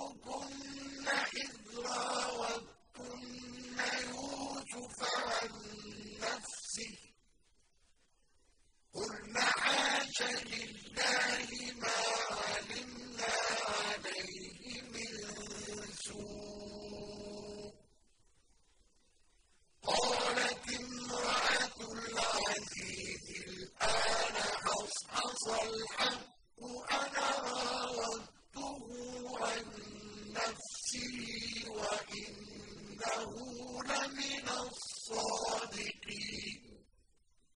خذوهن إذ راوتن يوسف عن نفسه قلن حاش لله ما علمنا عليه من سوء. قالت امرأة العزيز الآن حصحص الحق أنا راودته عن نَفْسِهِ وَإِنَّهُ لَمِنَ